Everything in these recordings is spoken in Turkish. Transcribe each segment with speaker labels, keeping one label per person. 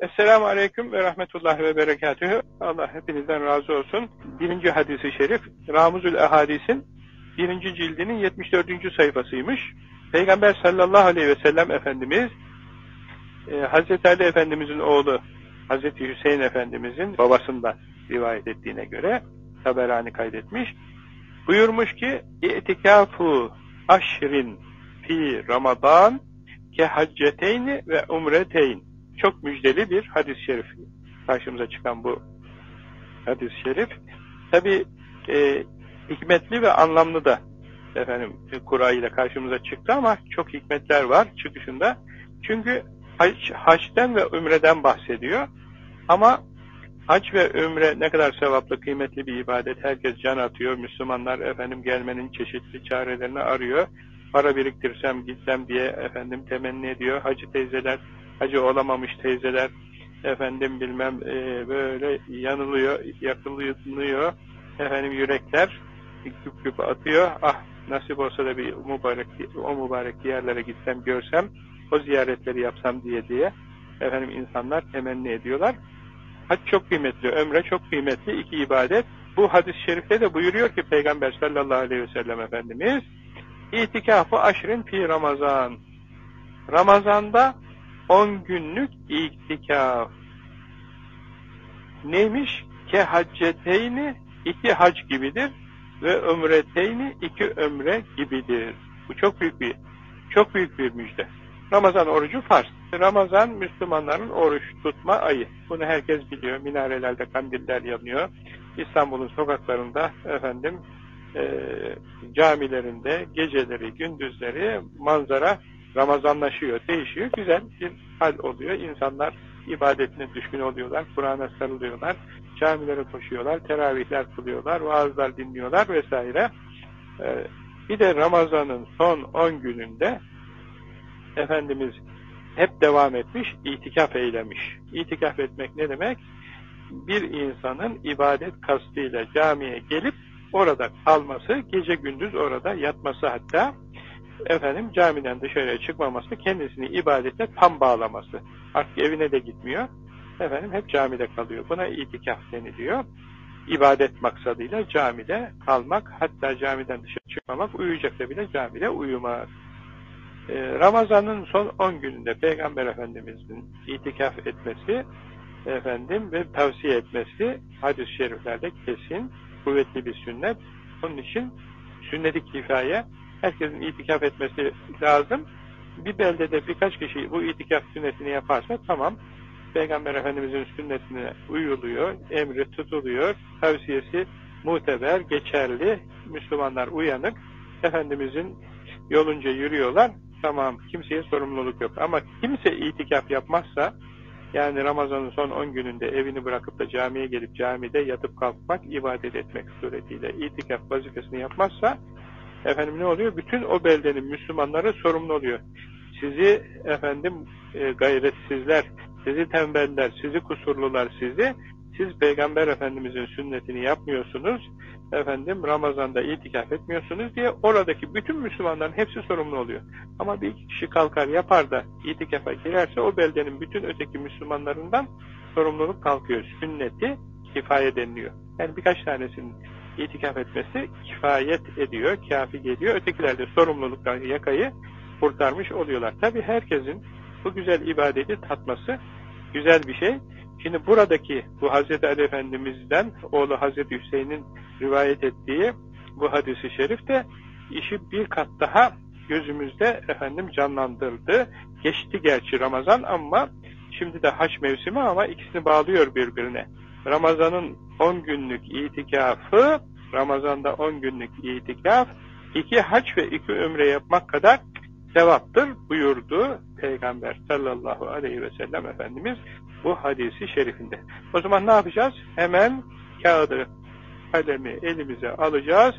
Speaker 1: Esselamu Aleyküm ve Rahmetullah ve Berekatühü. Allah hepinizden razı olsun. Birinci hadisi şerif, Ramuzül Ehadis'in birinci cildinin 74. sayfasıymış. Peygamber sallallahu aleyhi ve sellem Efendimiz, e, Hazreti Ali Efendimizin oğlu Hazreti Hüseyin Efendimizin babasından rivayet ettiğine göre Taberani kaydetmiş. Buyurmuş ki, İtikafu aşrin fi Ramazan ke hacceteyni ve umreteyn çok müjdeli bir hadis-i şerif. Karşımıza çıkan bu hadis-i şerif. Tabi e, hikmetli ve anlamlı da efendim Kur'a ile karşımıza çıktı ama çok hikmetler var çıkışında. Çünkü hac, haçten ve ümreden bahsediyor. Ama hac ve ümre ne kadar sevaplı, kıymetli bir ibadet. Herkes can atıyor. Müslümanlar efendim gelmenin çeşitli çarelerini arıyor. Para biriktirsem gitsem diye efendim temenni ediyor. Hacı teyzeler hacı olamamış teyzeler efendim bilmem e, böyle yanılıyor, yakılıyor efendim yürekler güp güp atıyor. Ah nasip olsa da bir mübarek, o mübarek yerlere gitsem görsem o ziyaretleri yapsam diye diye efendim insanlar temenni ediyorlar. Hac çok kıymetli, ömre çok kıymetli iki ibadet. Bu hadis-i şerifte de buyuruyor ki Peygamber sallallahu aleyhi ve sellem Efendimiz İtikafı aşrin fi Ramazan. Ramazanda 10 günlük itikaf. Neymiş? Ke hacceteyni iki hac gibidir ve ömreteyni iki ömre gibidir. Bu çok büyük bir çok büyük bir müjde. Ramazan orucu farz. Ramazan Müslümanların oruç tutma ayı. Bunu herkes biliyor. Minarelerde kandiller yanıyor. İstanbul'un sokaklarında efendim e, camilerinde geceleri, gündüzleri manzara Ramazanlaşıyor, değişiyor. Güzel bir hal oluyor. İnsanlar ibadetine düşkün oluyorlar. Kur'an'a sarılıyorlar. Camilere koşuyorlar. Teravihler kılıyorlar. Vaazlar dinliyorlar vesaire. Ee, bir de Ramazan'ın son 10 gününde Efendimiz hep devam etmiş, itikaf eylemiş. İtikaf etmek ne demek? Bir insanın ibadet kastıyla camiye gelip orada kalması, gece gündüz orada yatması hatta efendim camiden dışarıya çıkmaması, kendisini ibadete tam bağlaması. Artık evine de gitmiyor. Efendim hep camide kalıyor. Buna itikaf deniliyor. İbadet maksadıyla camide kalmak, hatta camiden dışarı çıkmamak, uyuyacaksa bile camide uyumak. Ee, Ramazan'ın son 10 gününde Peygamber Efendimiz'in itikaf etmesi efendim ve tavsiye etmesi hadis-i şeriflerde kesin, kuvvetli bir sünnet. Onun için sünnet-i kifaye herkesin itikaf etmesi lazım. Bir beldede birkaç kişi bu itikaf sünnetini yaparsa tamam. Peygamber Efendimiz'in sünnetine uyuluyor, emri tutuluyor, tavsiyesi muteber, geçerli, Müslümanlar uyanık, Efendimiz'in yolunca yürüyorlar, tamam kimseye sorumluluk yok. Ama kimse itikaf yapmazsa, yani Ramazan'ın son 10 gününde evini bırakıp da camiye gelip camide yatıp kalkmak, ibadet etmek suretiyle itikaf vazifesini yapmazsa, efendim ne oluyor? Bütün o beldenin Müslümanları sorumlu oluyor. Sizi efendim e, gayretsizler, sizi tembeller, sizi kusurlular sizi, siz Peygamber Efendimizin sünnetini yapmıyorsunuz, efendim Ramazan'da itikaf etmiyorsunuz diye oradaki bütün Müslümanların hepsi sorumlu oluyor. Ama bir kişi kalkar yapar da itikafa girerse o beldenin bütün öteki Müslümanlarından sorumluluk kalkıyor. Sünneti kifaya deniliyor. Yani birkaç tanesinin itikaf etmesi kifayet ediyor, kafi geliyor. Ötekiler de sorumluluktan yakayı kurtarmış oluyorlar. Tabi herkesin bu güzel ibadeti tatması güzel bir şey. Şimdi buradaki bu Hazreti Ali Efendimiz'den oğlu Hazreti Hüseyin'in rivayet ettiği bu hadisi şerif de işi bir kat daha gözümüzde efendim canlandırdı. Geçti gerçi Ramazan ama şimdi de haç mevsimi ama ikisini bağlıyor birbirine. Ramazan'ın 10 günlük itikafı, Ramazan'da 10 günlük itikaf, iki haç ve iki ömre yapmak kadar sevaptır buyurdu Peygamber sallallahu aleyhi ve sellem Efendimiz bu hadisi şerifinde. O zaman ne yapacağız? Hemen kağıdı, kalemi elimize alacağız,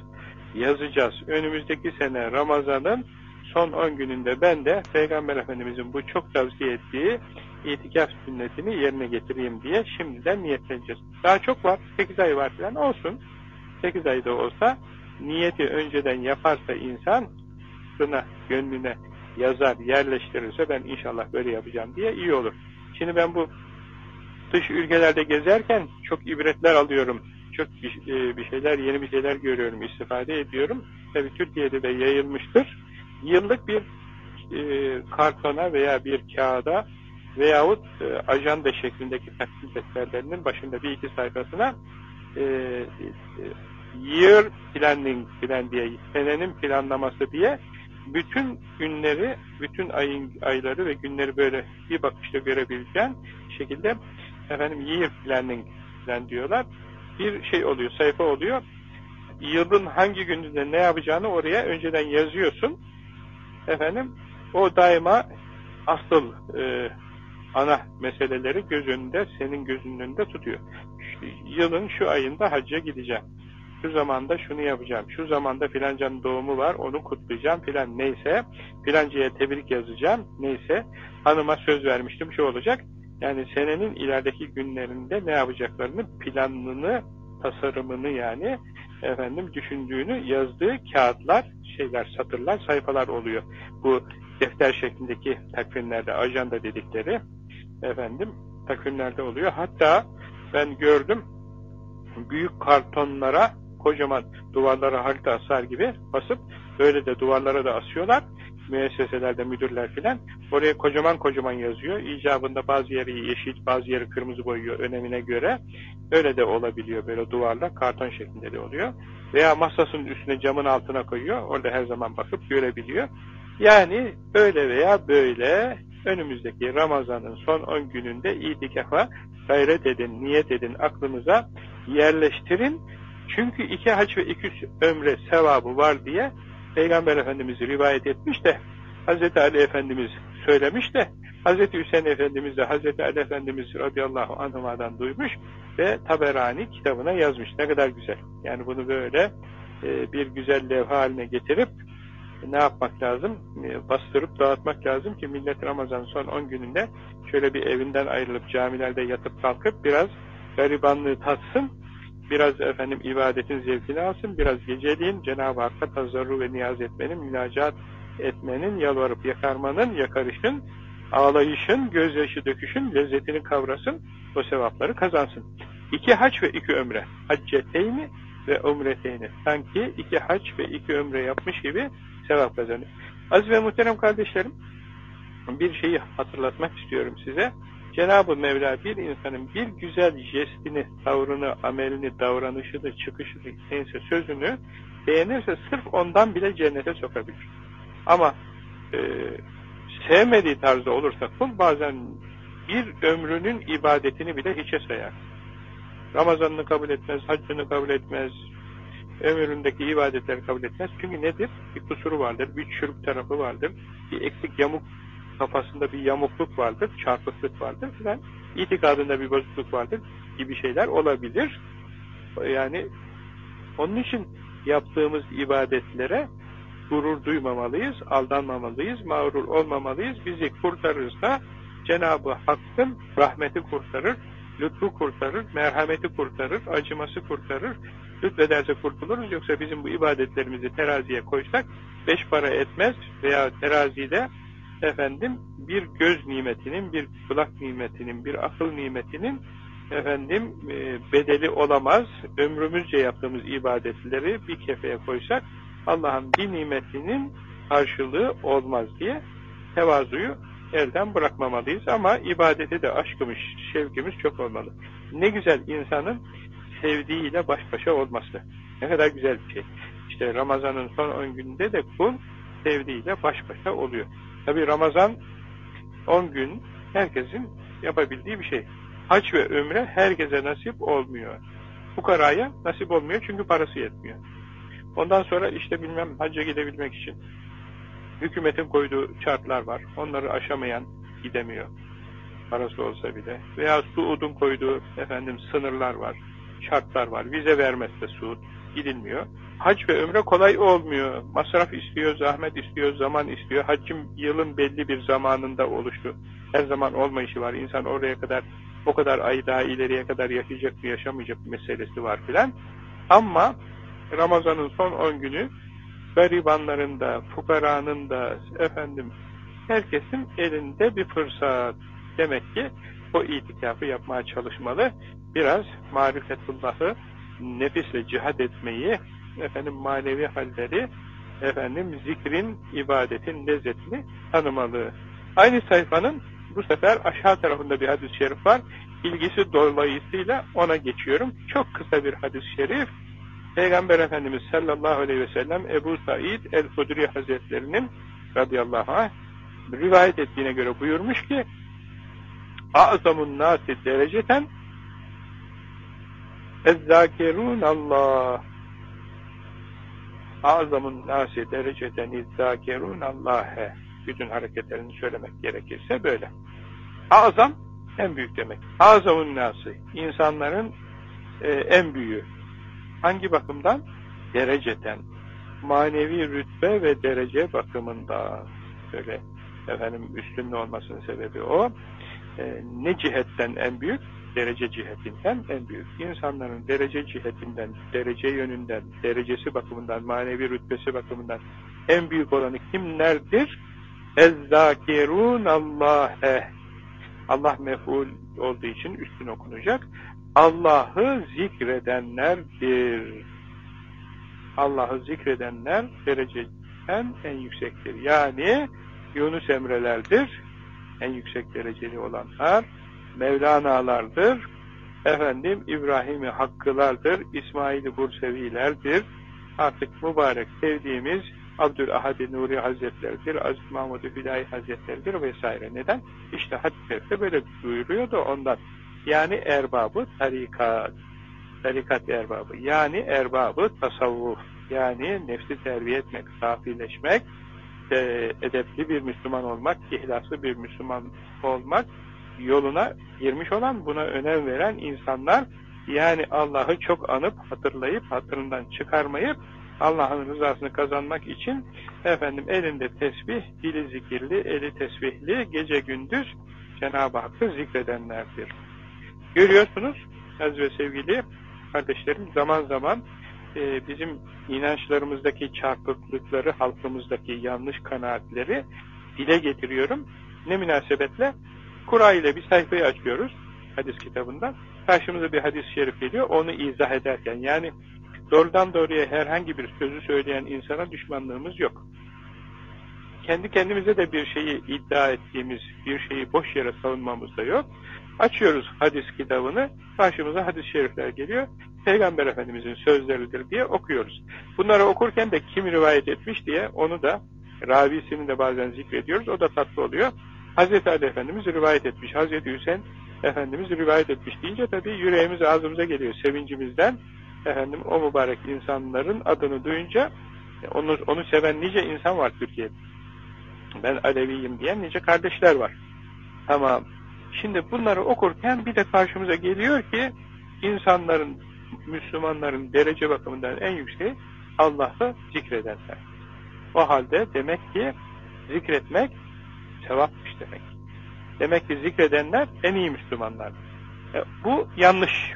Speaker 1: yazacağız. Önümüzdeki sene Ramazan'ın son 10 gününde ben de Peygamber Efendimizin bu çok tavsiye ettiği itikaf sünnetini yerine getireyim diye şimdiden niyetleneceğiz. Daha çok var, 8 ay var falan olsun. 8 ayda olsa niyeti önceden yaparsa insan aklına, gönlüne yazar, yerleştirirse ben inşallah böyle yapacağım diye iyi olur. Şimdi ben bu dış ülkelerde gezerken çok ibretler alıyorum. Çok bir, e, şeyler, yeni bir şeyler görüyorum, istifade ediyorum. Tabi Türkiye'de de yayılmıştır. Yıllık bir e, kartona veya bir kağıda veyahut e, ajanda şeklindeki takdim defterlerinin başında bir iki sayfasına e, year planning plan diye, senenin planlaması diye bütün günleri, bütün ayın ayları ve günleri böyle bir bakışta görebileceğin şekilde efendim year planning plan diyorlar. Bir şey oluyor, sayfa oluyor. Yılın hangi gününde ne yapacağını oraya önceden yazıyorsun. Efendim o daima asıl e, ana meseleleri göz önünde, senin gözünün önünde tutuyor. Yılın şu ayında hacca gideceğim. Şu zamanda şunu yapacağım. Şu zamanda filancanın doğumu var, onu kutlayacağım filan neyse. Filancaya tebrik yazacağım neyse. Hanıma söz vermiştim şu olacak. Yani senenin ilerideki günlerinde ne yapacaklarını, planını, tasarımını yani efendim düşündüğünü yazdığı kağıtlar, şeyler, satırlar, sayfalar oluyor. Bu defter şeklindeki takvimlerde, ajanda dedikleri efendim takvimlerde oluyor. Hatta ben gördüm büyük kartonlara kocaman duvarlara harita asar gibi basıp böyle de duvarlara da asıyorlar. Müesseselerde müdürler filan. Oraya kocaman kocaman yazıyor. İcabında bazı yeri yeşil, bazı yeri kırmızı boyuyor önemine göre. Öyle de olabiliyor böyle duvarla karton şeklinde de oluyor. Veya masasının üstüne camın altına koyuyor. Orada her zaman bakıp görebiliyor. Yani böyle veya böyle önümüzdeki Ramazan'ın son 10 gününde itikafa gayret edin, niyet edin, aklınıza yerleştirin. Çünkü iki haç ve iki ömre sevabı var diye Peygamber Efendimiz rivayet etmiş de Hz. Ali Efendimiz söylemiş de Hz. Hüseyin Efendimiz de Hz. Ali Efendimiz radıyallahu anhuma'dan duymuş ve Taberani kitabına yazmış. Ne kadar güzel. Yani bunu böyle e, bir güzel levha haline getirip ne yapmak lazım? E, bastırıp dağıtmak lazım ki millet Ramazan son 10 gününde şöyle bir evinden ayrılıp camilerde yatıp kalkıp biraz garibanlığı tatsın, biraz efendim ibadetin zevkini alsın, biraz geceliğin Cenab-ı Hakk'a tazarru ve niyaz etmenin, münacat etmenin, yalvarıp yakarmanın, yakarışın, ağlayışın, gözyaşı döküşün lezzetini kavrasın, o sevapları kazansın. İki haç ve iki ömre, hacceteyni ve umreteyni. Sanki iki haç ve iki ömre yapmış gibi sevap kazanıyor. Aziz ve muhterem kardeşlerim, bir şeyi hatırlatmak istiyorum size. Cenab-ı Mevla bir insanın bir güzel jestini, tavrını, amelini, davranışını, çıkışını, neyse sözünü beğenirse sırf ondan bile cennete sokabilir. Ama e, sevmediği tarzda olursa kul bazen bir ömrünün ibadetini bile hiçe sayar. Ramazanını kabul etmez, haccını kabul etmez, ömründeki ibadetleri kabul etmez. Çünkü nedir? Bir kusuru vardır, bir çürük tarafı vardır, bir eksik yamuk kafasında bir yamukluk vardır, çarpıklık vardır filan. İtikadında bir bozukluk vardır gibi şeyler olabilir. Yani onun için yaptığımız ibadetlere gurur duymamalıyız, aldanmamalıyız, mağrur olmamalıyız. Bizi kurtarırsa Cenab-ı Hakk'ın rahmeti kurtarır, lütfu kurtarır, merhameti kurtarır, acıması kurtarır. Lütfederse kurtuluruz. Yoksa bizim bu ibadetlerimizi teraziye koysak beş para etmez veya terazide efendim bir göz nimetinin, bir kulak nimetinin, bir akıl nimetinin efendim e, bedeli olamaz. Ömrümüzce yaptığımız ibadetleri bir kefeye koysak Allah'ın bir nimetinin karşılığı olmaz diye tevazuyu elden bırakmamalıyız ama ibadete de aşkımız, şevkimiz çok olmalı. Ne güzel insanın sevdiğiyle baş başa olması. Ne kadar güzel bir şey. İşte Ramazan'ın son 10 gününde de kul sevdiğiyle baş başa oluyor. Tabi Ramazan 10 gün herkesin yapabildiği bir şey. Hac ve ömre herkese nasip olmuyor. Fukaraya nasip olmuyor çünkü parası yetmiyor. Ondan sonra işte bilmem hacca gidebilmek için hükümetin koyduğu şartlar var. Onları aşamayan gidemiyor. Parası olsa bile. Veya Suud'un koyduğu efendim sınırlar var. Şartlar var. Vize vermezse Suud gidilmiyor. Hac ve ömre kolay olmuyor. Masraf istiyor, zahmet istiyor, zaman istiyor. Haccım yılın belli bir zamanında oluştu. Her zaman olmayışı var. İnsan oraya kadar, o kadar ay daha ileriye kadar yaşayacak mı, yaşamayacak mı meselesi var filan. Ama Ramazan'ın son 10 günü garibanların da, fukaranın da, efendim, herkesin elinde bir fırsat. Demek ki o itikafı yapmaya çalışmalı. Biraz marifetullahı, nefisle cihad etmeyi, efendim manevi halleri, efendim zikrin, ibadetin lezzetini tanımalı. Aynı sayfanın bu sefer aşağı tarafında bir hadis-i şerif var. İlgisi dolayısıyla ona geçiyorum. Çok kısa bir hadis-i şerif. Peygamber Efendimiz sallallahu aleyhi ve sellem Ebu Said el-Hudri Hazretlerinin radıyallahu anh rivayet ettiğine göre buyurmuş ki A'zamun nasi dereceten ezzakirun Allah A'zamun nasi dereceten ezzakirun Allah'e bütün hareketlerini söylemek gerekirse böyle. Azam en büyük demek. Azamun nası insanların e, en büyüğü. Hangi bakımdan? Dereceten. Manevi rütbe ve derece bakımından. Böyle efendim üstünlü olmasının sebebi o. E, ne cihetten en büyük? Derece cihetinden en büyük. İnsanların derece cihetinden, derece yönünden, derecesi bakımından, manevi rütbesi bakımından en büyük olanı kimlerdir? اَذَّاكِرُونَ اللّٰهَ Allah mef'ul olduğu için üstün okunacak. Allah'ı zikredenlerdir. Allah'ı zikredenler dereceden en yüksektir. Yani Yunus Emre'lerdir. En yüksek dereceli olanlar. Mevlana'lardır. Efendim İbrahim'i Hakkılardır. İsmail-i Bursevilerdir. Artık mübarek sevdiğimiz Abdülahad-i Nuri Hazretleridir, Aziz Mahmud-u Fidahi Hazretleridir vesaire. Neden? İşte hadis böyle duyuruyor da ondan. Yani erbabı tarikat, tarikat erbabı. Yani erbabı tasavvuf. Yani nefsi terbiye etmek, safileşmek, e, edepli bir Müslüman olmak, ihlaslı bir Müslüman olmak yoluna girmiş olan, buna önem veren insanlar, yani Allah'ı çok anıp, hatırlayıp, hatırından çıkarmayıp, Allah'ın rızasını kazanmak için efendim elinde tesbih, dili zikirli, eli tesbihli, gece gündüz Cenab-ı Hakk'ı zikredenlerdir. Görüyorsunuz az ve sevgili kardeşlerim zaman zaman e, bizim inançlarımızdaki çarpıklıkları, halkımızdaki yanlış kanaatleri dile getiriyorum. Ne münasebetle? Kur'a ile bir sayfayı açıyoruz hadis kitabından. Karşımıza bir hadis-i şerif geliyor. Onu izah ederken yani Doğrudan doğruya herhangi bir sözü söyleyen insana düşmanlığımız yok. Kendi kendimize de bir şeyi iddia ettiğimiz, bir şeyi boş yere savunmamız da yok. Açıyoruz hadis kitabını, karşımıza hadis-i şerifler geliyor. Peygamber Efendimizin sözleridir diye okuyoruz. Bunları okurken de kim rivayet etmiş diye onu da ravisini de bazen zikrediyoruz. O da tatlı oluyor. Hazreti Ali Efendimiz rivayet etmiş. Hazreti Hüseyin Efendimiz rivayet etmiş deyince tabii yüreğimiz ağzımıza geliyor sevincimizden efendim o mübarek insanların adını duyunca e, onu, onu seven nice insan var Türkiye'de. Ben Aleviyim diyen nice kardeşler var. Tamam. Şimdi bunları okurken bir de karşımıza geliyor ki insanların, Müslümanların derece bakımından en yükseği Allah'ı zikredenler. O halde demek ki zikretmek sevapmış demek. Demek ki zikredenler en iyi Müslümanlar. E, bu yanlış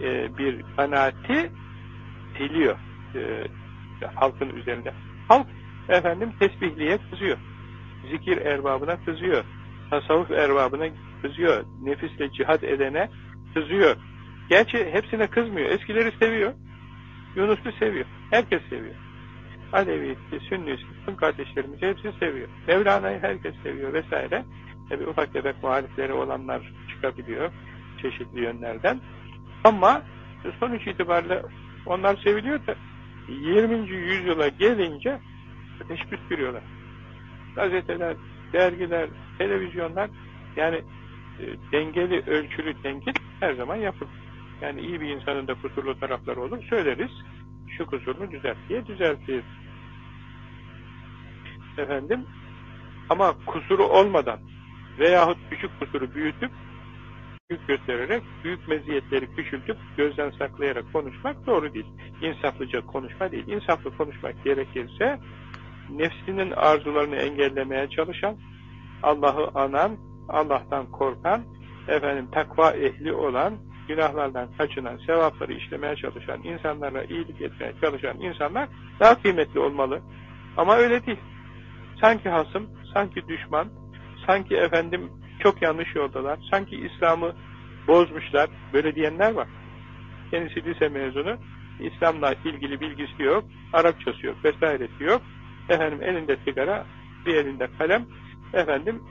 Speaker 1: e, bir kanaati teliyor e, halkın üzerinde. Halk efendim tesbihliye kızıyor. Zikir erbabına kızıyor. Tasavvuf erbabına kızıyor. Nefisle cihad edene kızıyor. Gerçi hepsine kızmıyor. Eskileri seviyor. Yunus'u seviyor. Herkes seviyor. Alevisi, Sünnisi, bütün kardeşlerimiz hepsi seviyor. Mevlana'yı herkes seviyor vesaire. Tabi ufak tefek muhalifleri olanlar çıkabiliyor çeşitli yönlerden. Ama sonuç itibariyle onlar seviliyor da 20. yüzyıla gelince ateş püskürüyorlar. Gazeteler, dergiler, televizyonlar yani e, dengeli, ölçülü tenkit her zaman yapılır. Yani iyi bir insanın da kusurlu tarafları olur. Söyleriz, şu kusurunu düzelt diye düzeltir. Efendim, ama kusuru olmadan veyahut küçük kusuru büyütüp büyük göstererek, büyük meziyetleri küçültüp gözden saklayarak konuşmak doğru değil. İnsaflıca konuşma değil. İnsaflı konuşmak gerekirse nefsinin arzularını engellemeye çalışan, Allah'ı anan, Allah'tan korkan, efendim takva ehli olan, günahlardan kaçınan, sevapları işlemeye çalışan, insanlara iyilik etmeye çalışan insanlar daha kıymetli olmalı. Ama öyle değil. Sanki hasım, sanki düşman, sanki efendim Çok yanlış yoldalar. Sanki İslam'ı bozmuşlar. Böyle diyenler var. Kendisi lise mezunu. İslam'la ilgili bilgisi yok. Arapçası yok. Vesairesi yok. Efendim elinde sigara, bir elinde kalem. Efendim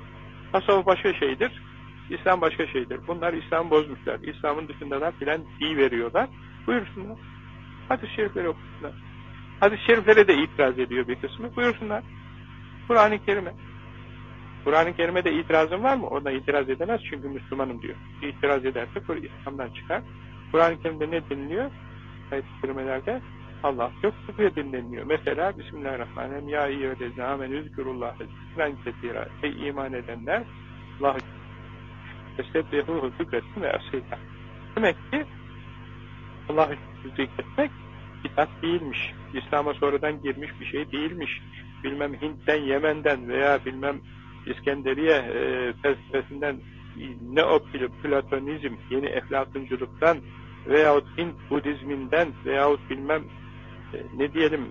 Speaker 1: tasavvuf başka şeydir. İslam başka şeydir. Bunlar İslam bozmuşlar. İslam'ın dışındalar filan iyi veriyorlar. Buyursunlar. Hadis-i şerifleri okusunlar. Hadis-i şeriflere de itiraz ediyor bir kısmı. Buyursunlar. Kur'an-ı Kerim'e. Kur'an-ı Kerim'e de itirazın var mı? Ona itiraz edemez çünkü Müslümanım diyor. İtiraz ederse İslam'dan çıkar. Kur'an-ı Kerim'de ne dinliyor? Ayet-i Kerimelerde Allah yok diye dinleniyor. Mesela Bismillahirrahmanirrahim Ya eyyühellezine amenü zikrullahı zikren ketira Ey iman edenler Allah'ı zikretsin ve asıyla. Demek ki Allah'ı zikretmek kitap değilmiş. İslam'a sonradan girmiş bir şey değilmiş. Bilmem Hint'ten, Yemen'den veya bilmem İskenderiye e, felsefesinden neoplatonizm, yeni eflatunculuktan veyahut Hint Budizminden veyahut bilmem e, ne diyelim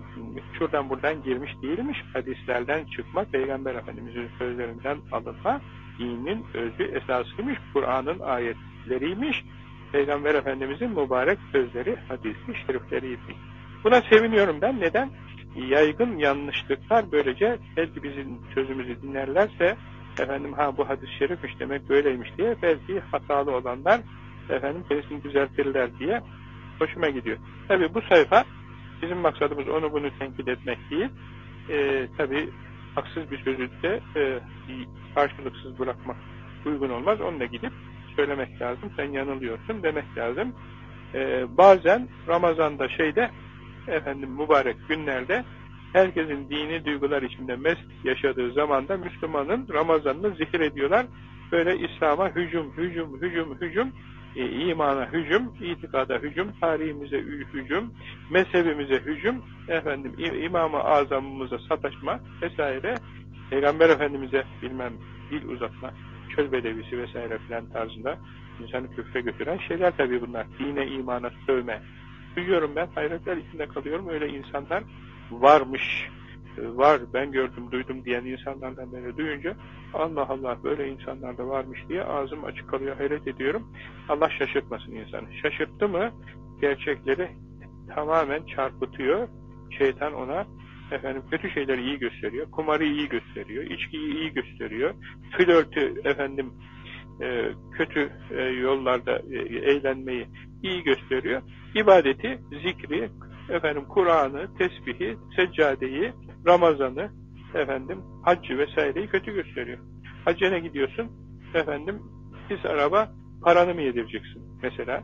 Speaker 1: şuradan buradan girmiş değilmiş. Hadislerden çıkma, Peygamber Efendimiz'in sözlerinden alınma, dinin özü esasıymış, Kur'an'ın ayetleriymiş, Peygamber Efendimiz'in mübarek sözleri, hadisi, şerifleriymiş. Buna seviniyorum ben. Neden? Yaygın yanlışlıklar böylece belki bizim sözümüzü dinlerlerse efendim ha bu hadis-i şerifmiş demek böyleymiş diye belki hatalı olanlar efendim kendisini düzeltirler diye hoşuma gidiyor. Tabi bu sayfa bizim maksadımız onu bunu tenkit etmek değil. E, Tabi haksız bir sözü de e, karşılıksız bırakmak uygun olmaz. Onu da gidip söylemek lazım. Sen yanılıyorsun demek lazım. E, bazen Ramazan'da şeyde efendim mübarek günlerde herkesin dini duygular içinde mest yaşadığı zamanda Müslümanın Ramazan'ını zikir ediyorlar. Böyle İslam'a hücum, hücum, hücum, hücum, e, imana hücum, itikada hücum, tarihimize hücum, mezhebimize hücum, efendim İmam-ı Azamımıza sataşma vesaire, Peygamber Efendimiz'e bilmem dil uzatma, çöl bedevisi vesaire filan tarzında insanı küfre götüren şeyler tabii bunlar. Dine, imana sövme. Duyuyorum ben, hayretler içinde kalıyorum. Öyle insanlar varmış, var ben gördüm, duydum diyen insanlardan beri duyunca Allah Allah böyle insanlar da varmış diye ağzım açık kalıyor, hayret ediyorum. Allah şaşırtmasın insanı. Şaşırttı mı gerçekleri tamamen çarpıtıyor. Şeytan ona efendim kötü şeyleri iyi gösteriyor, kumarı iyi gösteriyor, içkiyi iyi gösteriyor, flörtü efendim e, kötü e, yollarda e, eğlenmeyi iyi gösteriyor. İbadeti, zikri, efendim Kur'an'ı, tesbihi, seccadeyi, Ramazan'ı, efendim haccı vesaireyi kötü gösteriyor. Hacca ne gidiyorsun? Efendim pis araba paranı mı yedireceksin? Mesela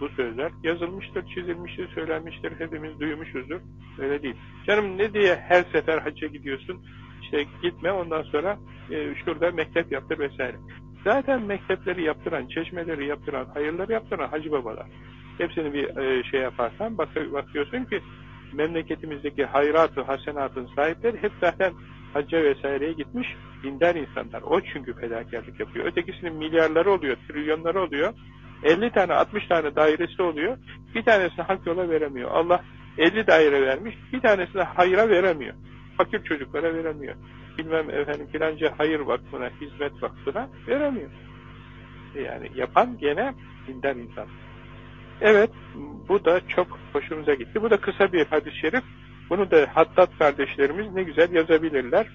Speaker 1: bu sözler yazılmıştır, çizilmiştir, söylenmiştir, hepimiz duymuşuzdur. Öyle değil. Canım ne diye her sefer hacca gidiyorsun? İşte gitme ondan sonra e, şurada mektep yaptır vesaire. Zaten mektepleri yaptıran, çeşmeleri yaptıran, hayırları yaptıran hacı babalar. Hepsini bir e, şey yaparsan bak, bakıyorsun ki memleketimizdeki hayratı, hasenatın sahipleri hep zaten hacca vesaireye gitmiş dindar insanlar. O çünkü fedakarlık yapıyor. Ötekisinin milyarları oluyor, trilyonları oluyor. 50 tane, 60 tane dairesi oluyor. Bir tanesini hak yola veremiyor. Allah 50 daire vermiş, bir tanesini hayra veremiyor. Fakir çocuklara veremiyor. Bilmem efendim filanca hayır vakfına, hizmet vakfına veremiyor. Yani yapan gene dindar insan. Evet, bu da çok hoşumuza gitti. Bu da kısa bir hadis-i şerif. Bunu da Hattat kardeşlerimiz ne güzel yazabilirler.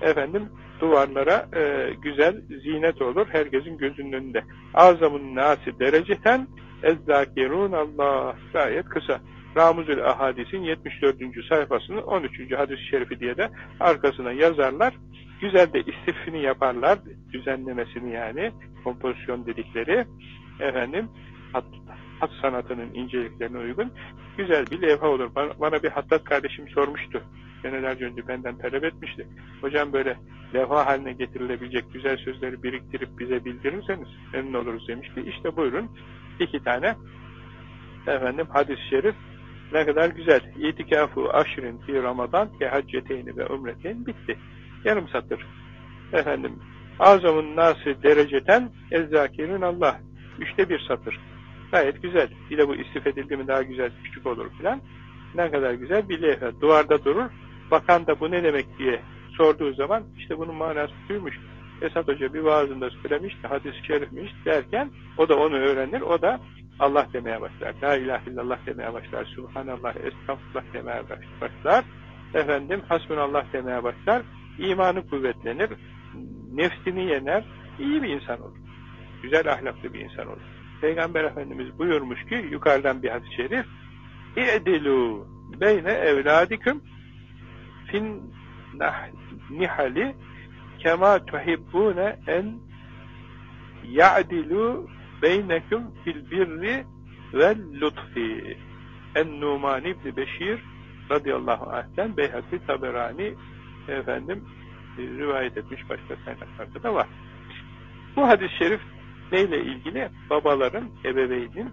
Speaker 1: Efendim duvarlara e, güzel zinet olur herkesin gözünün önünde. Azamın nasi dereceten ezzakirun Allah. Gayet kısa. Ramuzül Ahadis'in 74. sayfasının 13. hadis-i şerifi diye de arkasına yazarlar. Güzel de istifini yaparlar. Düzenlemesini yani. Kompozisyon dedikleri. Efendim hat, hat sanatının inceliklerine uygun güzel bir levha olur. Bana, bana bir hattat kardeşim sormuştu. Senelerce önce benden talep etmişti. Hocam böyle levha haline getirilebilecek güzel sözleri biriktirip bize bildirirseniz memnun oluruz demişti. İşte buyurun iki tane efendim hadis-i şerif ne kadar güzel. İtikafu aşrin fi Ramazan ke hacceteyni ve umreteyn bitti. Yarım satır. Efendim azamın nası dereceten ezzakirin Allah. Üçte bir satır. Gayet güzel. Bir de bu istif edildi mi daha güzel, küçük olur filan. Ne kadar güzel bir levha. Duvarda durur. Bakan da bu ne demek diye sorduğu zaman işte bunun manası şuymuş. Esat Hoca bir vaazında söylemiş, hadis-i şerifmiş derken o da onu öğrenir, o da Allah demeye başlar. La ilahe illallah demeye başlar. Subhanallah, estağfurullah demeye başlar. Efendim, hasbunallah demeye başlar. İmanı kuvvetlenir, nefsini yener, iyi bir insan olur. Güzel ahlaklı bir insan olur. Peygamber Efendimiz buyurmuş ki, yukarıdan bir hadis-i şerif, İ'dilu beyne evladiküm fin nihali kema tuhibbune en ya'dilu beyneküm fil birri vel lutfi en Numan İbni Beşir radıyallahu anh'ten Beyhaki Taberani efendim rivayet etmiş başka kaynaklarda da var. Bu hadis-i şerif neyle ilgili? Babaların, ebeveynin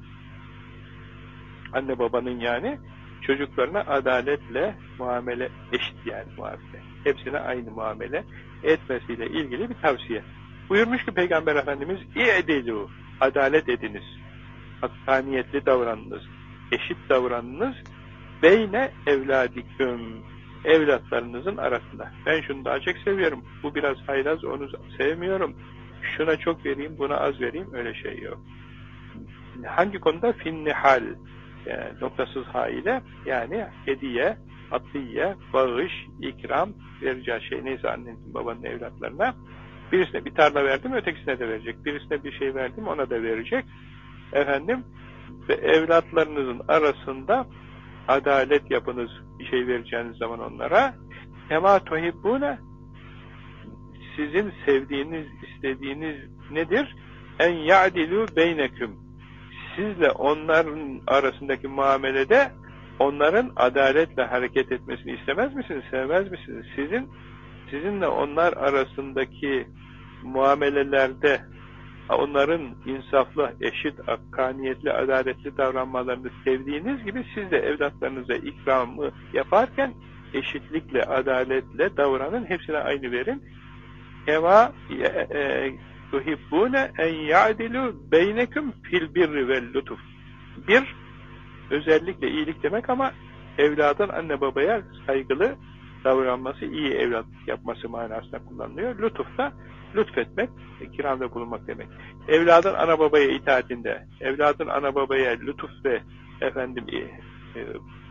Speaker 1: anne babanın yani çocuklarına adaletle muamele eşit yani muamele. Hepsine aynı muamele etmesiyle ilgili bir tavsiye. Buyurmuş ki Peygamber Efendimiz İ'delu adalet ediniz. Hakkaniyetli davranınız. Eşit davranınız. Beyne evladiküm evlatlarınızın arasında. Ben şunu daha çok seviyorum. Bu biraz haylaz onu sevmiyorum. Şuna çok vereyim, buna az vereyim. Öyle şey yok. Hangi konuda? Finnihal e, noktasız ha ile yani hediye, atiye, bağış, ikram vereceği şey neyse annenin babanın evlatlarına birisine bir tarla verdim ötekisine de verecek. Birisine bir şey verdim ona da verecek. Efendim ve evlatlarınızın arasında adalet yapınız bir şey vereceğiniz zaman onlara hema tuhibbune sizin sevdiğiniz, istediğiniz nedir? En ya'dilu beyneküm sizle onların arasındaki muamelede onların adaletle hareket etmesini istemez misiniz, sevmez misiniz? Sizin sizinle onlar arasındaki muamelelerde onların insaflı, eşit, hakkaniyetli, adaletli davranmalarını sevdiğiniz gibi siz de evlatlarınıza ikramı yaparken eşitlikle, adaletle davranın, hepsine aynı verin. Eva e, tuhibbune en ya'dilu beyneküm fil birri vel lutuf. Bir, özellikle iyilik demek ama evladın anne babaya saygılı davranması, iyi evlat yapması manasında kullanılıyor. Lütuf da lütfetmek, kiramda bulunmak demek. Evladın ana babaya itaatinde, evladın ana babaya lütuf ve efendim e, e,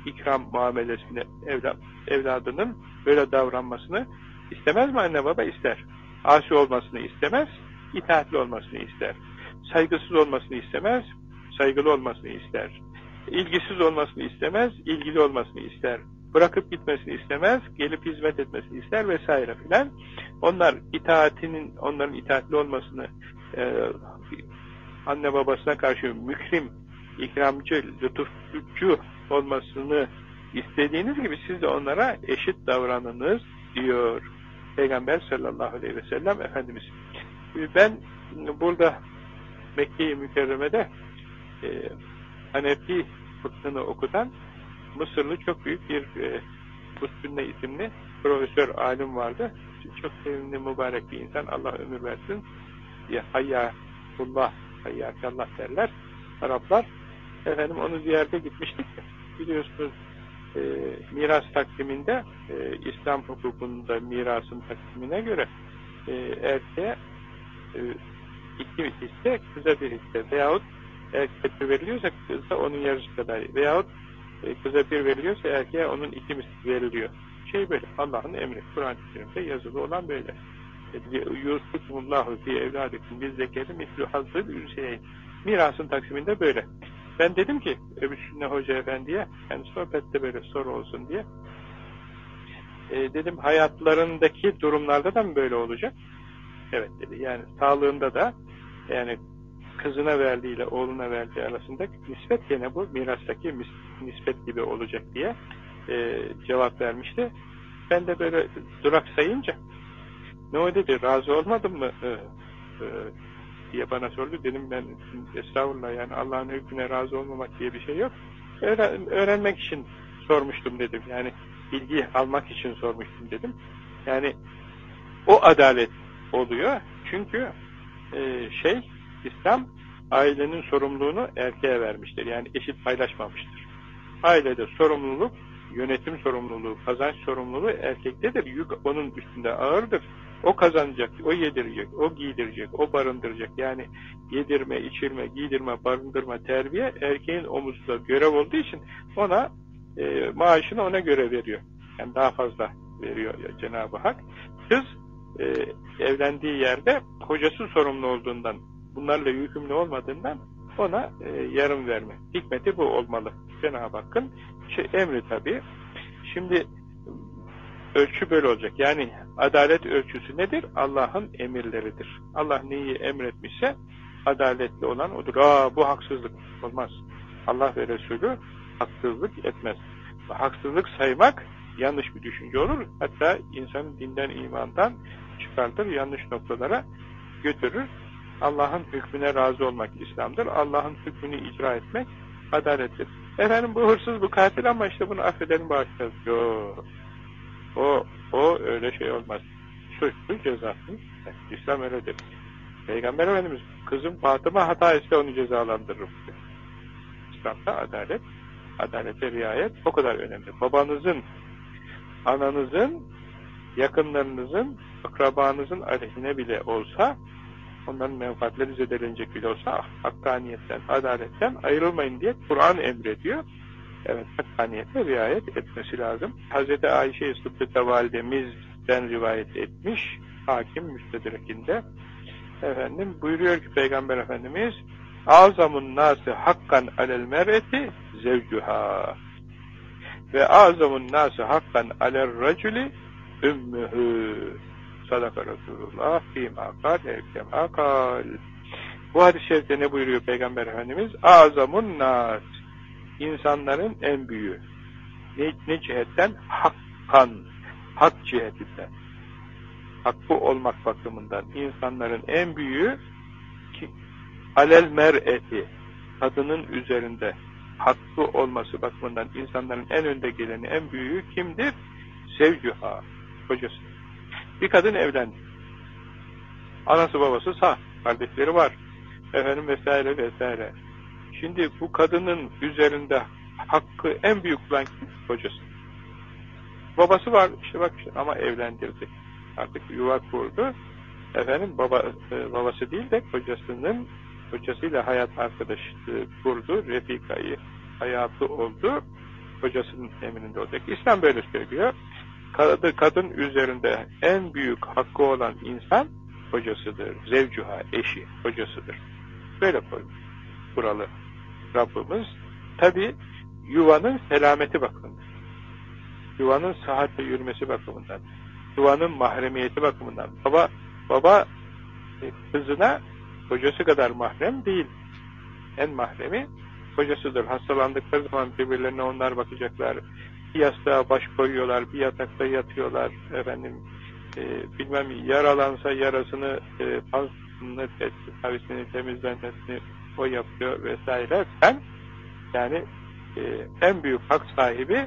Speaker 1: ikram muamelesinde evlat, evladının böyle davranmasını istemez mi anne baba? İster. Asi olmasını istemez itaatli olmasını ister. Saygısız olmasını istemez, saygılı olmasını ister. İlgisiz olmasını istemez, ilgili olmasını ister. Bırakıp gitmesini istemez, gelip hizmet etmesini ister vesaire filan. Onlar itaatinin, onların itaatli olmasını e, anne babasına karşı mükrim, ikramcı, lütufçu olmasını istediğiniz gibi siz de onlara eşit davranınız diyor Peygamber sallallahu aleyhi ve sellem Efendimiz. Ben burada Mekke-i Mükerreme'de e, Hanefi fıkhını okutan Mısırlı çok büyük bir e, Kutbünne isimli profesör alim vardı. Çok sevimli, mübarek bir insan. Allah ömür versin. Ya, hayyâkullah, hayyâkallah derler. Araplar. Efendim onu ziyarete gitmiştik. Biliyorsunuz e, miras taksiminde e, İslam hukukunda mirasın taksimine göre e, erkeğe e, iki hisse, kıza bir hisse veyahut erkeğe veriliyorsa kıza onun yarısı kadar veyahut e, kıza bir veriliyorsa erkeğe onun iki misli veriliyor. Şey böyle Allah'ın emri. Kur'an-ı Kerim'de yazılı olan böyle. Yusukumullahu fi evladikum biz zekeri mislu hazır ülseye. Mirasın taksiminde böyle. Ben dedim ki Ebu Sünne Hoca Efendi'ye yani sohbette böyle soru olsun diye e, dedim hayatlarındaki durumlarda da mı böyle olacak? Evet dedi. Yani sağlığında da yani kızına verdiği ile oğluna verdiği arasında nispet gene bu mirastaki nispet gibi olacak diye e, cevap vermişti. Ben de böyle durak sayınca ne o dedi razı olmadın mı e, e, diye bana sordu. Dedim ben estağfurullah yani Allah'ın hükmüne razı olmamak diye bir şey yok. Öğren, öğrenmek için sormuştum dedim. Yani bilgi almak için sormuştum dedim. Yani o adalet oluyor. Çünkü e, şey İslam ailenin sorumluluğunu erkeğe vermiştir. Yani eşit paylaşmamıştır. Ailede sorumluluk, yönetim sorumluluğu, kazanç sorumluluğu erkektedir. Yük onun üstünde ağırdır. O kazanacak, o yedirecek, o giydirecek, o barındıracak. Yani yedirme, içirme, giydirme, barındırma, terbiye erkeğin omuzunda görev olduğu için ona e, maaşını ona göre veriyor. Yani daha fazla veriyor Cenab-ı Hak. Kız e, evlendiği yerde kocası sorumlu olduğundan, bunlarla yükümlü olmadığından ona e, yarım verme. Hikmeti bu olmalı. Cenab-ı Hakk'ın şey, emri tabii. Şimdi ölçü böyle olacak. Yani adalet ölçüsü nedir? Allah'ın emirleridir. Allah neyi emretmişse adaletli olan odur. Aa bu haksızlık olmaz. Allah ve Resulü haksızlık etmez. Haksızlık saymak yanlış bir düşünce olur. Hatta insanın dinden, imandan çıkartır, yanlış noktalara götürür. Allah'ın hükmüne razı olmak İslam'dır. Allah'ın hükmünü icra etmek adalettir. Efendim bu hırsız, bu katil ama işte bunu affedelim bağışlarız. Yok. O, o öyle şey olmaz. Suçlu cezasını. İslam öyledir. Peygamber Efendimiz kızım Fatıma hata etse onu cezalandırırım. İslam'da adalet, adalete riayet o kadar önemli. Babanızın, ananızın, yakınlarınızın, akrabanızın aleyhine bile olsa onların menfaatleri zedelenecek bile olsa hakkaniyetten, adaletten ayrılmayın diye Kur'an emrediyor. Evet, hakkaniyetle riayet etmesi lazım. Hz. Ayşe Sıddık'a validemizden rivayet etmiş, hakim müstedrekinde. Efendim buyuruyor ki Peygamber Efendimiz azamun nası hakkan alel mer'eti zevcuha ve azamun nası hakkan alel raculi ümmühü sadaka Resulullah fîmâ kal evkemâ kal bu hadis-i şerifte ne buyuruyor Peygamber Efendimiz azamun nas insanların en büyüğü. Ne, ne cihetten? Hakkan. Hak cihetinden. Hakkı olmak bakımından insanların en büyüğü ki alel mer'eti kadının üzerinde hakkı olması bakımından insanların en önde geleni en büyüğü kimdir? Sevcuha. Kocası. Bir kadın evlendi. Anası babası sağ. Kardeşleri var. Efendim vesaire vesaire. Şimdi bu kadının üzerinde hakkı en büyük olan? Kocası. Babası var işte bak işte ama evlendirdi. Artık yuva kurdu. Efendim baba, e, babası değil de kocasının kocasıyla hayat arkadaşlığı kurdu. Refikayı hayatı oldu. Kocasının emrinde olacak. İslam böyle söylüyor. Kadın, kadın üzerinde en büyük hakkı olan insan kocasıdır. Zevcuha, eşi, kocasıdır. Böyle koymuş kuralı Rabbimiz. Tabi yuvanın selameti bakımından, yuvanın sıhhatle yürümesi bakımından, yuvanın mahremiyeti bakımından. Baba, baba e, kızına kocası kadar mahrem değil. En mahremi kocasıdır. Hastalandıkları zaman birbirlerine onlar bakacaklar. Bir yastığa baş koyuyorlar, bir yatakta yatıyorlar. Efendim, e, bilmem yaralansa yarasını, e, pansını, tedavisini, temizlenmesini o yapıyor vesaire. Ben yani e, en büyük hak sahibi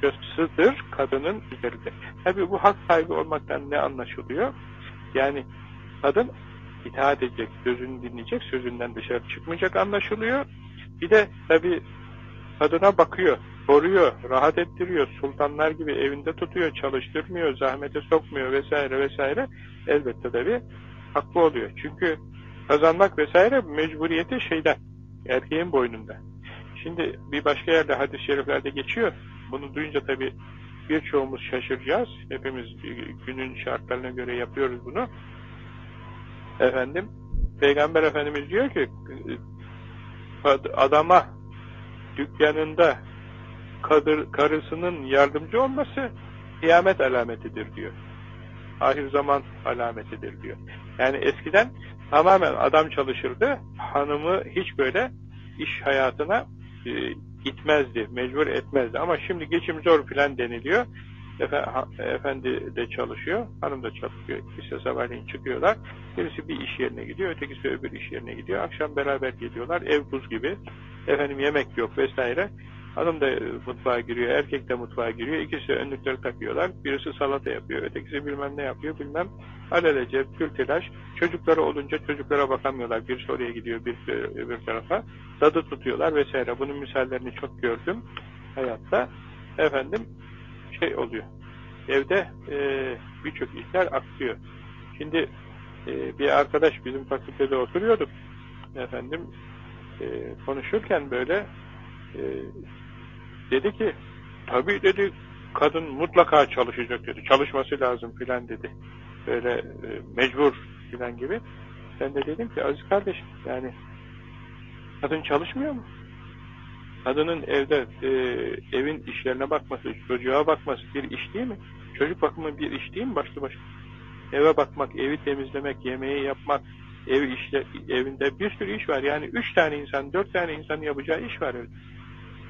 Speaker 1: kocasıdır kadının üzerinde. Tabi bu hak sahibi olmaktan ne anlaşılıyor? Yani kadın itaat edecek, sözünü dinleyecek, sözünden dışarı çıkmayacak anlaşılıyor. Bir de tabi kadına bakıyor, koruyor, rahat ettiriyor, sultanlar gibi evinde tutuyor, çalıştırmıyor, zahmete sokmuyor vesaire vesaire. Elbette tabi haklı oluyor. Çünkü kazanmak vesaire mecburiyeti şeyden, erkeğin boynunda. Şimdi bir başka yerde hadis-i şeriflerde geçiyor. Bunu duyunca tabi birçoğumuz şaşıracağız. Hepimiz günün şartlarına göre yapıyoruz bunu. Efendim, Peygamber Efendimiz diyor ki adama dükkanında kadır, karısının yardımcı olması kıyamet alametidir diyor. Ahir zaman alametidir diyor. Yani eskiden tamamen adam çalışırdı, hanımı hiç böyle iş hayatına e, gitmezdi, mecbur etmezdi. Ama şimdi geçim zor filan deniliyor. Efe, efendi de çalışıyor, hanım da çalışıyor. İkisi sabahleyin çıkıyorlar. Birisi bir iş yerine gidiyor, ötekisi öbür iş yerine gidiyor. Akşam beraber geliyorlar, ev buz gibi. Efendim yemek yok vesaire. Hanım da mutfağa giriyor, erkek de mutfağa giriyor. İkisi önlükleri takıyorlar. Birisi salata yapıyor, ötekisi bilmem ne yapıyor, bilmem. Alelece, tül telaş. Çocukları olunca çocuklara bakamıyorlar. Birisi oraya gidiyor, birisi öbür tarafa. Dadı tutuyorlar vesaire. Bunun misallerini çok gördüm hayatta. Efendim, şey oluyor. evde e, birçok işler aksıyor. Şimdi e, bir arkadaş bizim fakültede oturuyorduk. Efendim e, konuşurken böyle e, dedi ki tabii dedi kadın mutlaka çalışacak dedi. Çalışması lazım filan dedi. Böyle e, mecbur filan gibi. Ben de dedim ki aziz kardeşim yani kadın çalışmıyor mu? Kadının evde e, evin işlerine bakması, çocuğa bakması bir iş değil mi? Çocuk bakımı bir iş değil mi başlı başına? Eve bakmak, evi temizlemek, yemeği yapmak, ev işte evinde bir sürü iş var. Yani üç tane insan, dört tane insanın yapacağı iş var evde.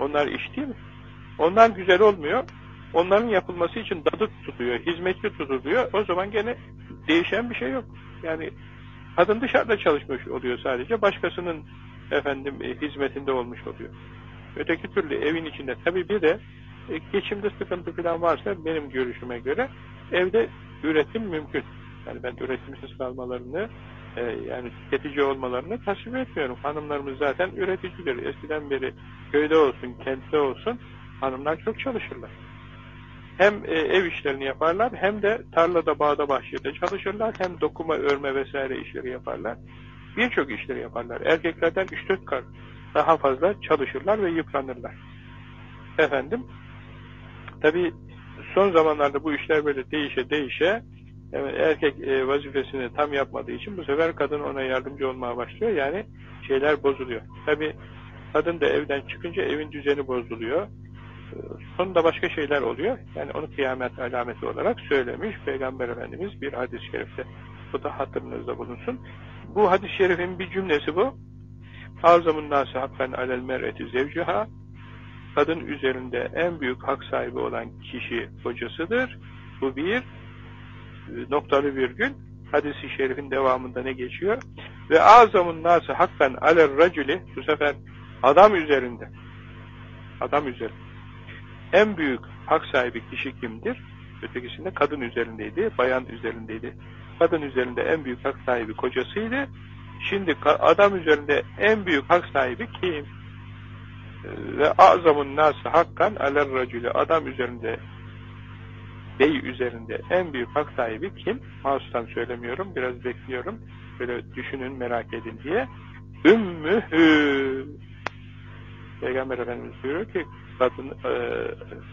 Speaker 1: Onlar iş değil mi? Onlar güzel olmuyor. Onların yapılması için dadı tutuyor, hizmetçi tutuluyor. O zaman gene değişen bir şey yok. Yani kadın dışarıda çalışmış oluyor sadece. Başkasının efendim e, hizmetinde olmuş oluyor. Öteki türlü evin içinde tabii bir de e, geçimde sıkıntı falan varsa benim görüşüme göre evde üretim mümkün. Yani ben üretimsiz kalmalarını e, yani tüketici olmalarını tasvip etmiyorum. Hanımlarımız zaten üreticidir. Eskiden beri köyde olsun, kentte olsun hanımlar çok çalışırlar. Hem e, ev işlerini yaparlar hem de tarlada, bağda, bahçede çalışırlar. Hem dokuma, örme vesaire işleri yaparlar. Birçok işleri yaparlar. Erkeklerden 3-4 kat daha fazla çalışırlar ve yıpranırlar. Efendim, tabi son zamanlarda bu işler böyle değişe değişe evet, erkek e, vazifesini tam yapmadığı için bu sefer kadın ona yardımcı olmaya başlıyor. Yani şeyler bozuluyor. Tabi kadın da evden çıkınca evin düzeni bozuluyor. E, sonunda başka şeyler oluyor. Yani onu kıyamet alameti olarak söylemiş Peygamber Efendimiz bir hadis-i şerifte. Bu da hatırınızda bulunsun. Bu hadis-i şerifin bir cümlesi bu. Azamın nâsı hakkan alel mer'eti zevciha kadın üzerinde en büyük hak sahibi olan kişi kocasıdır. Bu bir noktalı virgül. Hadis-i şerifin devamında ne geçiyor? Ve azamun nâsı hakkan alel raculi bu sefer adam üzerinde adam üzerinde en büyük hak sahibi kişi kimdir? Ötekisinde kadın üzerindeydi, bayan üzerindeydi. Kadın üzerinde en büyük hak sahibi kocasıydı. Şimdi adam üzerinde en büyük hak sahibi kim? Ve azamun nası hakkan aler racülü adam üzerinde bey üzerinde en büyük hak sahibi kim? Mağustan söylemiyorum, biraz bekliyorum. Böyle düşünün, merak edin diye. Ümmühü Peygamber Efendimiz buyuruyor ki kadın e,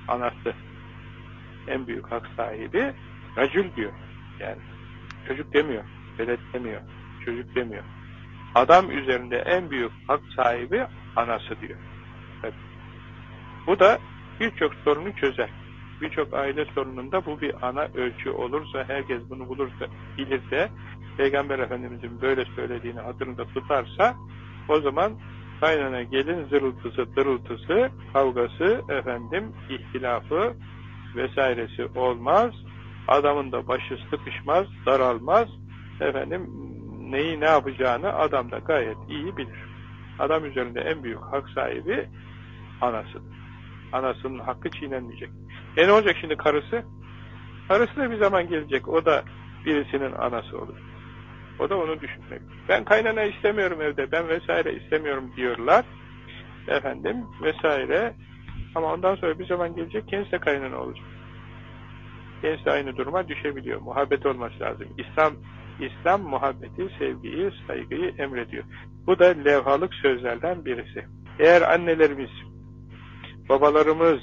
Speaker 1: anası en büyük hak sahibi racül diyor. Yani çocuk demiyor, velet demiyor, çocuk demiyor. Adam üzerinde en büyük hak sahibi anası diyor. Evet. Bu da birçok sorunu çözer. Birçok aile sorununda bu bir ana ölçü olursa, herkes bunu bulursa, bilirse, Peygamber Efendimizin böyle söylediğini hatırında tutarsa, o zaman kaynana gelin zırıltısı, dırıltısı, kavgası, efendim, ihtilafı vesairesi olmaz. Adamın da başı sıkışmaz, daralmaz. Efendim, neyi ne yapacağını adam da gayet iyi bilir. Adam üzerinde en büyük hak sahibi anasıdır. Anasının hakkı çiğnenmeyecek. E ne olacak şimdi karısı? Karısı da bir zaman gelecek. O da birisinin anası olur. O da onu düşünmek. Ben kaynana istemiyorum evde, ben vesaire istemiyorum diyorlar. Efendim vesaire. Ama ondan sonra bir zaman gelecek kendisi de kaynana olacak. Kendisi de aynı duruma düşebiliyor. Muhabbet olması lazım. İslam İslam muhabbeti, sevgiyi, saygıyı emrediyor. Bu da levhalık sözlerden birisi. Eğer annelerimiz, babalarımız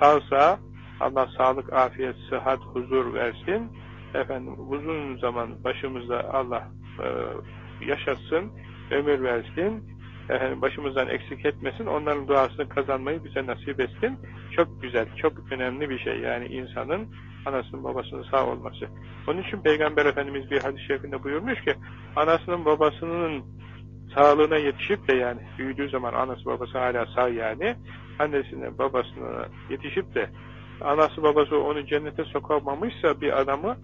Speaker 1: sağsa, Allah sağlık, afiyet, sıhhat, huzur versin. Efendim uzun zaman başımızda Allah e, yaşatsın, ömür versin. Efendim başımızdan eksik etmesin. Onların duasını kazanmayı bize nasip etsin. Çok güzel, çok önemli bir şey. Yani insanın anasının babasının sağ olması. Onun için Peygamber Efendimiz bir hadis-i şerifinde buyurmuş ki anasının babasının sağlığına yetişip de yani büyüdüğü zaman anası babası hala sağ yani annesine babasına yetişip de anası babası onu cennete sokamamışsa bir adamı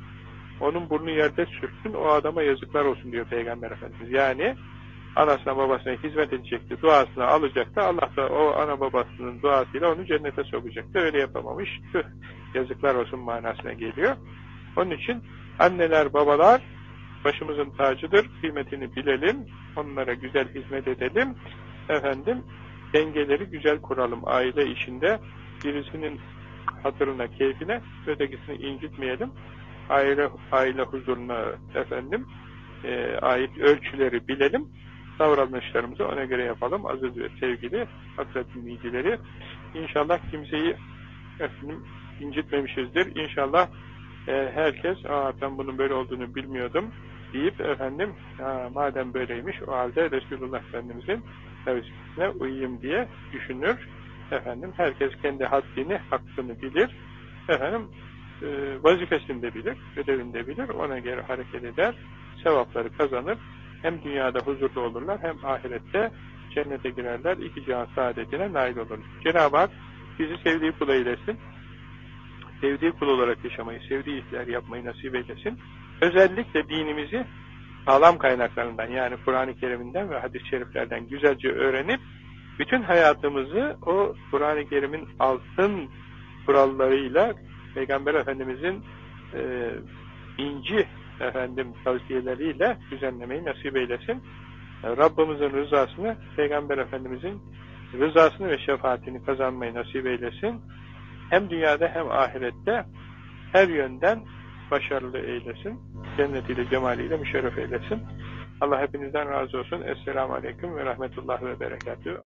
Speaker 1: onun burnu yerde sürtsün o adama yazıklar olsun diyor Peygamber Efendimiz. Yani anasına babasına hizmet edecekti, duasını alacaktı. Allah da o ana babasının duasıyla onu cennete sokacaktı. Öyle yapamamış. Tüh, yazıklar olsun manasına geliyor. Onun için anneler, babalar başımızın tacıdır. Kıymetini bilelim. Onlara güzel hizmet edelim. Efendim, dengeleri güzel kuralım. Aile işinde birisinin hatırına, keyfine, ötekisini incitmeyelim. Aile, aile huzuruna efendim e, ait ölçüleri bilelim. Davranışlarımızı ona göre yapalım. Aziz ve sevgili Hazreti dinleyicileri. İnşallah kimseyi efendim, incitmemişizdir. İnşallah e, herkes Aa, ben bunun böyle olduğunu bilmiyordum deyip efendim madem böyleymiş o halde Resulullah Efendimizin tavsiyesine uyuyayım diye düşünür. Efendim herkes kendi haddini, hakkını bilir. Efendim e, vazifesini de bilir, ödevini de bilir. Ona göre hareket eder. Sevapları kazanır. Hem dünyada huzurlu olurlar hem ahirette cennete girerler. İki cihan saadetine nail olur. Cenab-ı Hak bizi sevdiği kula eylesin. Sevdiği kul olarak yaşamayı, sevdiği işler yapmayı nasip eylesin. Özellikle dinimizi sağlam kaynaklarından yani Kur'an-ı Kerim'inden ve hadis-i şeriflerden güzelce öğrenip bütün hayatımızı o Kur'an-ı Kerim'in altın kurallarıyla Peygamber Efendimiz'in e, inci efendim tavsiyeleriyle düzenlemeyi nasip eylesin. Rabbimizin rızasını, Peygamber Efendimiz'in rızasını ve şefaatini kazanmayı nasip eylesin. Hem dünyada hem ahirette her yönden başarılı eylesin. Cennetiyle, cemaliyle müşerref eylesin. Allah hepinizden razı olsun. Esselamu Aleyküm ve Rahmetullah ve Berekatühü.